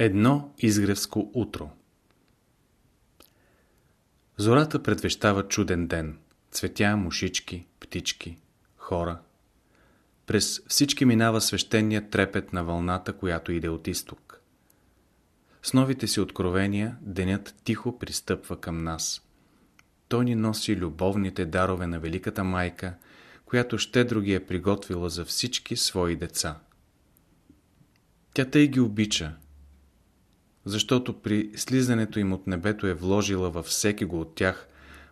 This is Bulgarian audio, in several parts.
Едно изгревско утро Зората предвещава чуден ден. Цветя, мушички, птички, хора. През всички минава свещеният трепет на вълната, която иде от изток. С новите си откровения денят тихо пристъпва към нас. Той ни носи любовните дарове на Великата Майка, която щедро ги е приготвила за всички свои деца. Тя тъй ги обича, защото при слизането им от небето е вложила във всеки го от тях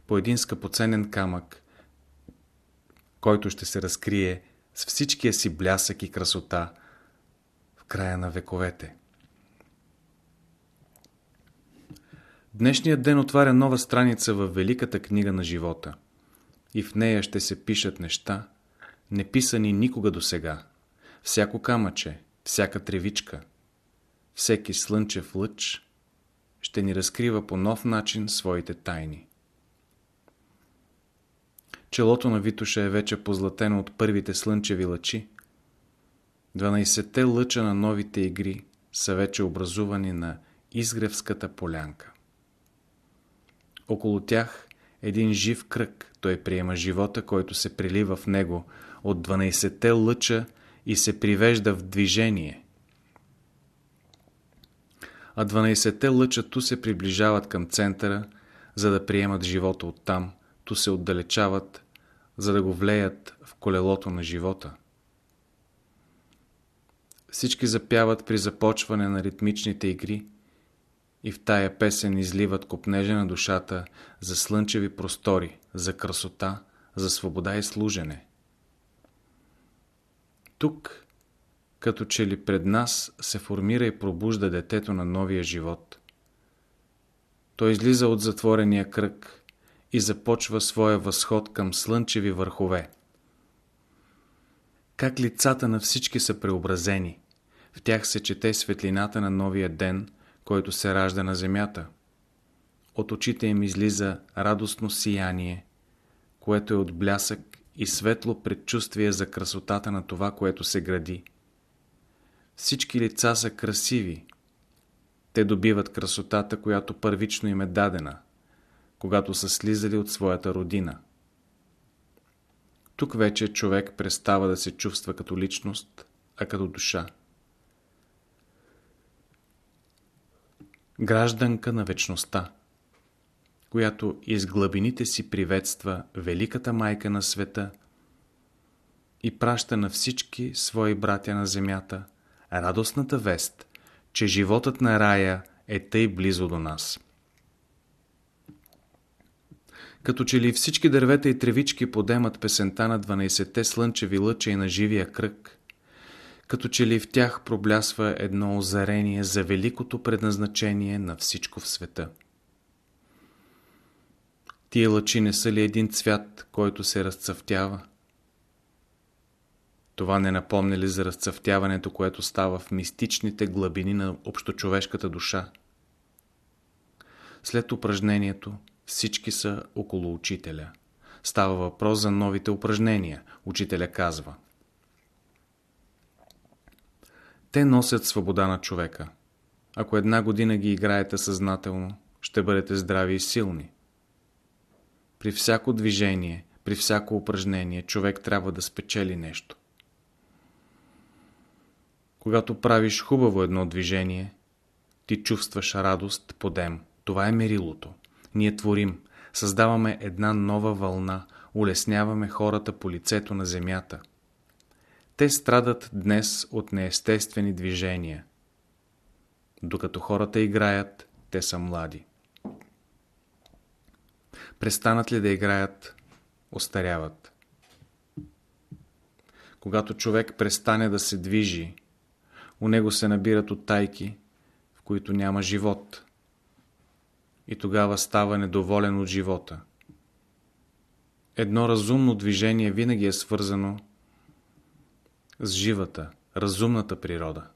по един скъпоценен камък, който ще се разкрие с всичкия си блясък и красота в края на вековете. Днешният ден отваря нова страница в великата книга на живота и в нея ще се пишат неща, неписани никога до сега. Всяко камъче, всяка тревичка – всеки слънчев лъч ще ни разкрива по нов начин своите тайни. Челото на Витуша е вече позлатено от първите слънчеви лъчи. 12-те лъча на новите игри са вече образувани на изгревската полянка. Около тях един жив кръг, той приема живота, който се прилива в него от 12-те лъча и се привежда в движение – а 12-те лъча ту се приближават към центъра, за да приемат живота оттам, ту се отдалечават, за да го влеят в колелото на живота. Всички запяват при започване на ритмичните игри и в тая песен изливат копнежа на душата за слънчеви простори, за красота, за свобода и служене. Тук като че ли пред нас се формира и пробужда детето на новия живот. Той излиза от затворения кръг и започва своя възход към слънчеви върхове. Как лицата на всички са преобразени, в тях се чете светлината на новия ден, който се ражда на земята. От очите им излиза радостно сияние, което е от блясък и светло предчувствие за красотата на това, което се гради. Всички лица са красиви. Те добиват красотата, която първично им е дадена, когато са слизали от своята родина. Тук вече човек престава да се чувства като личност, а като душа. Гражданка на вечността, която из глъбините си приветства Великата Майка на света и праща на всички свои братя на земята – радостната вест, че животът на рая е тъй близо до нас. Като че ли всички дървета и тревички подемат песента на 12-те слънчеви лъча и на живия кръг, като че ли в тях проблясва едно озарение за великото предназначение на всичко в света. Тия лъчи не са ли един цвят, който се разцъфтява? Това не напомня ли за разцъфтяването, което става в мистичните глъбини на общочовешката душа? След упражнението всички са около учителя. Става въпрос за новите упражнения. Учителя казва. Те носят свобода на човека. Ако една година ги играете съзнателно, ще бъдете здрави и силни. При всяко движение, при всяко упражнение, човек трябва да спечели нещо. Когато правиш хубаво едно движение, ти чувстваш радост, подем. Това е мерилото. Ние творим, създаваме една нова вълна, улесняваме хората по лицето на земята. Те страдат днес от неестествени движения. Докато хората играят, те са млади. Престанат ли да играят, остаряват. Когато човек престане да се движи, у него се набират оттайки, в които няма живот. И тогава става недоволен от живота. Едно разумно движение винаги е свързано с живата, разумната природа.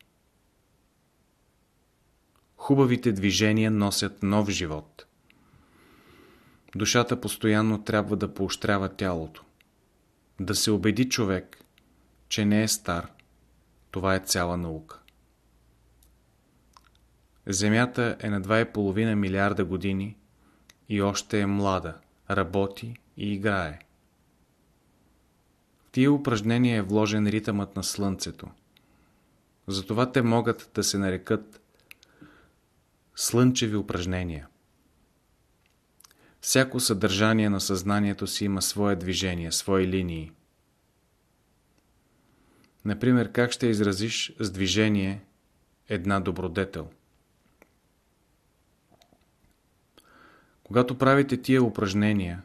Хубавите движения носят нов живот. Душата постоянно трябва да поощрява тялото. Да се убеди човек, че не е стар – това е цяла наука. Земята е на 2,5 милиарда години и още е млада, работи и играе. В тия упражнения е вложен ритъмът на Слънцето. Затова те могат да се нарекат слънчеви упражнения. Всяко съдържание на съзнанието си има свое движение, свои линии. Например, как ще изразиш с движение една добродетел? Когато правите тия упражнения,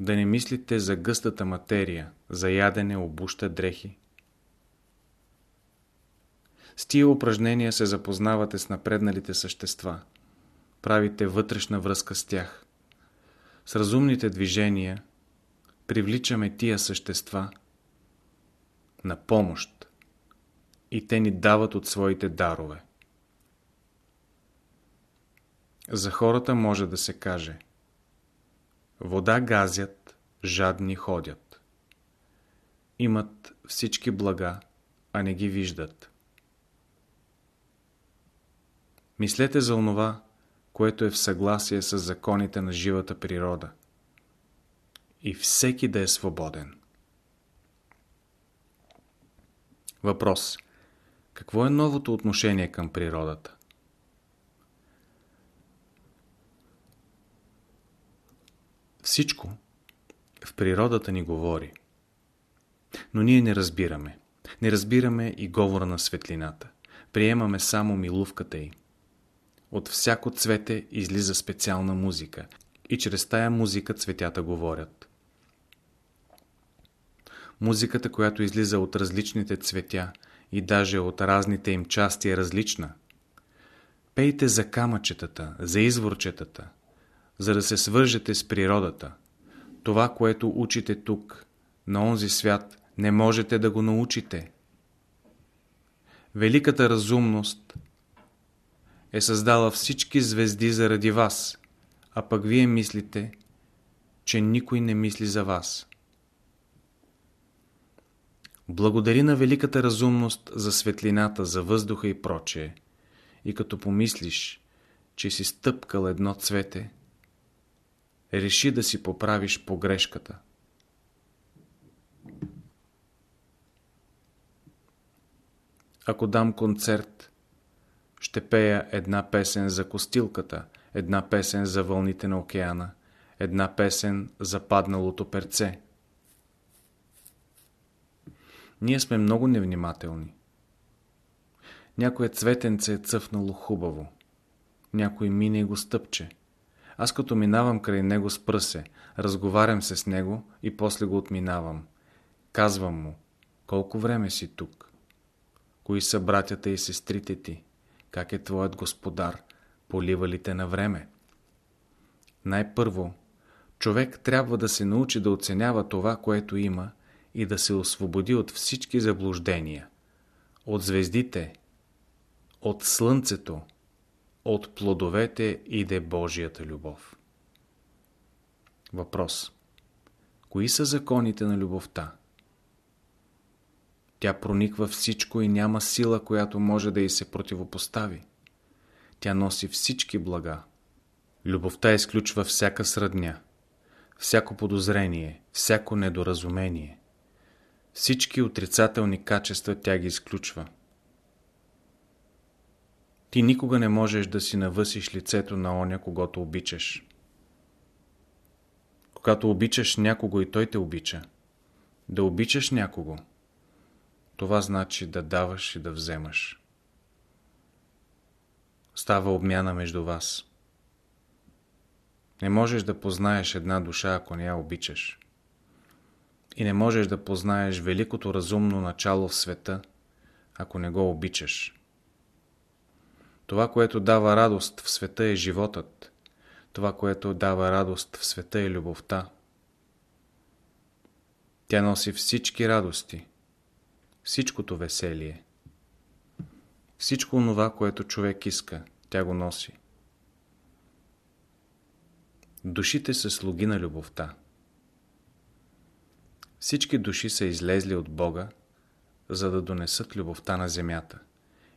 да не мислите за гъстата материя, за ядене, обуща, дрехи. С тия упражнения се запознавате с напредналите същества. Правите вътрешна връзка с тях. С разумните движения привличаме тия същества на помощ и те ни дават от своите дарове. За хората може да се каже Вода газят, жадни ходят. Имат всички блага, а не ги виждат. Мислете за онова, което е в съгласие с законите на живата природа. И всеки да е свободен. Въпрос. Какво е новото отношение към природата? Всичко в природата ни говори. Но ние не разбираме. Не разбираме и говора на светлината. Приемаме само милувката й. От всяко цвете излиза специална музика и чрез тая музика цветята говорят. Музиката, която излиза от различните цветя и даже от разните им части е различна. Пейте за камъчетата, за изворчетата, за да се свържете с природата. Това, което учите тук, на онзи свят, не можете да го научите. Великата разумност е създала всички звезди заради вас, а пък вие мислите, че никой не мисли за вас. Благодари на великата разумност за светлината, за въздуха и прочее. И като помислиш, че си стъпкал едно цвете, реши да си поправиш погрешката. Ако дам концерт, ще пея една песен за костилката, една песен за вълните на океана, една песен за падналото перце. Ние сме много невнимателни. Някое цветенце е цъфнало хубаво. Някой мине и го стъпче. Аз като минавам край него с пръсе, разговарям се с него и после го отминавам. Казвам му, колко време си тук? Кои са братята и сестрите ти? Как е твоят господар? Полива ли те на време? Най-първо, човек трябва да се научи да оценява това, което има и да се освободи от всички заблуждения. От звездите, от слънцето, от плодовете иде Божията любов. Въпрос. Кои са законите на любовта? Тя прониква всичко и няма сила, която може да й се противопостави. Тя носи всички блага. Любовта изключва всяка сръдня, всяко подозрение, всяко недоразумение. Всички отрицателни качества тя ги изключва. Ти никога не можеш да си навъсиш лицето на оня, когато обичаш. Когато обичаш някого и той те обича, да обичаш някого, това значи да даваш и да вземаш. Става обмяна между вас. Не можеш да познаеш една душа, ако не я обичаш. И не можеш да познаеш великото разумно начало в света, ако не го обичаш. Това, което дава радост в света е животът. Това, което дава радост в света е любовта. Тя носи всички радости, всичкото веселие. Всичко това, което човек иска, тя го носи. Душите са слуги на любовта. Всички души са излезли от Бога, за да донесат любовта на земята.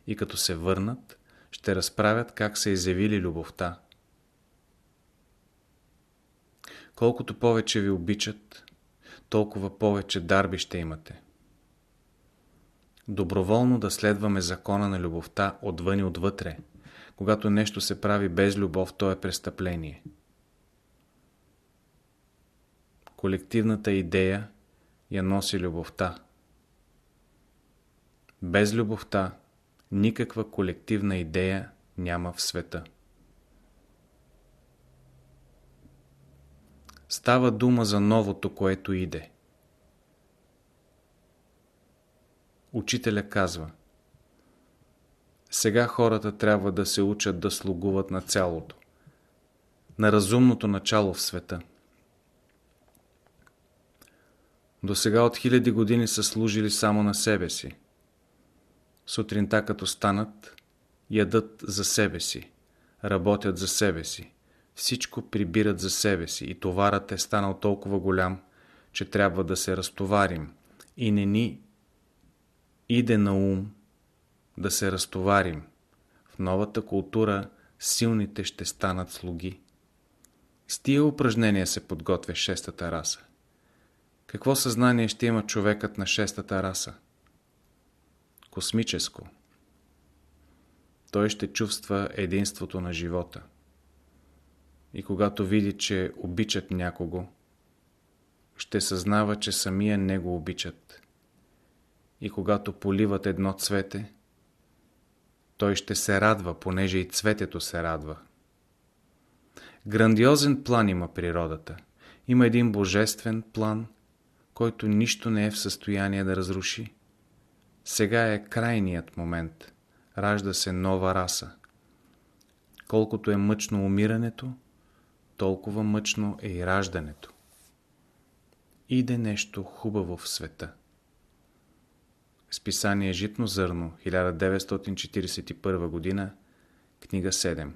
И като се върнат, ще разправят как са изявили любовта. Колкото повече ви обичат, толкова повече дарби ще имате. Доброволно да следваме закона на любовта отвън и отвътре. Когато нещо се прави без любов, то е престъпление. Колективната идея я носи любовта. Без любовта никаква колективна идея няма в света. Става дума за новото, което иде. Учителя казва Сега хората трябва да се учат да слугуват на цялото, на разумното начало в света. До сега от хиляди години са служили само на себе си. Сутринта като станат, ядат за себе си, работят за себе си, всичко прибират за себе си и товарът е станал толкова голям, че трябва да се разтоварим и не ни иде на ум да се разтоварим. В новата култура силните ще станат слуги. С тия упражнения се подготвя шестата раса. Какво съзнание ще има човекът на шестата раса? Космическо. Той ще чувства единството на живота. И когато види, че обичат някого, ще съзнава, че самия него обичат. И когато поливат едно цвете, той ще се радва, понеже и цветето се радва. Грандиозен план има природата. Има един божествен план – който нищо не е в състояние да разруши. Сега е крайният момент. Ражда се нова раса. Колкото е мъчно умирането, толкова мъчно е и раждането. Иде нещо хубаво в света. Списание Житно зърно, 1941 година, книга 7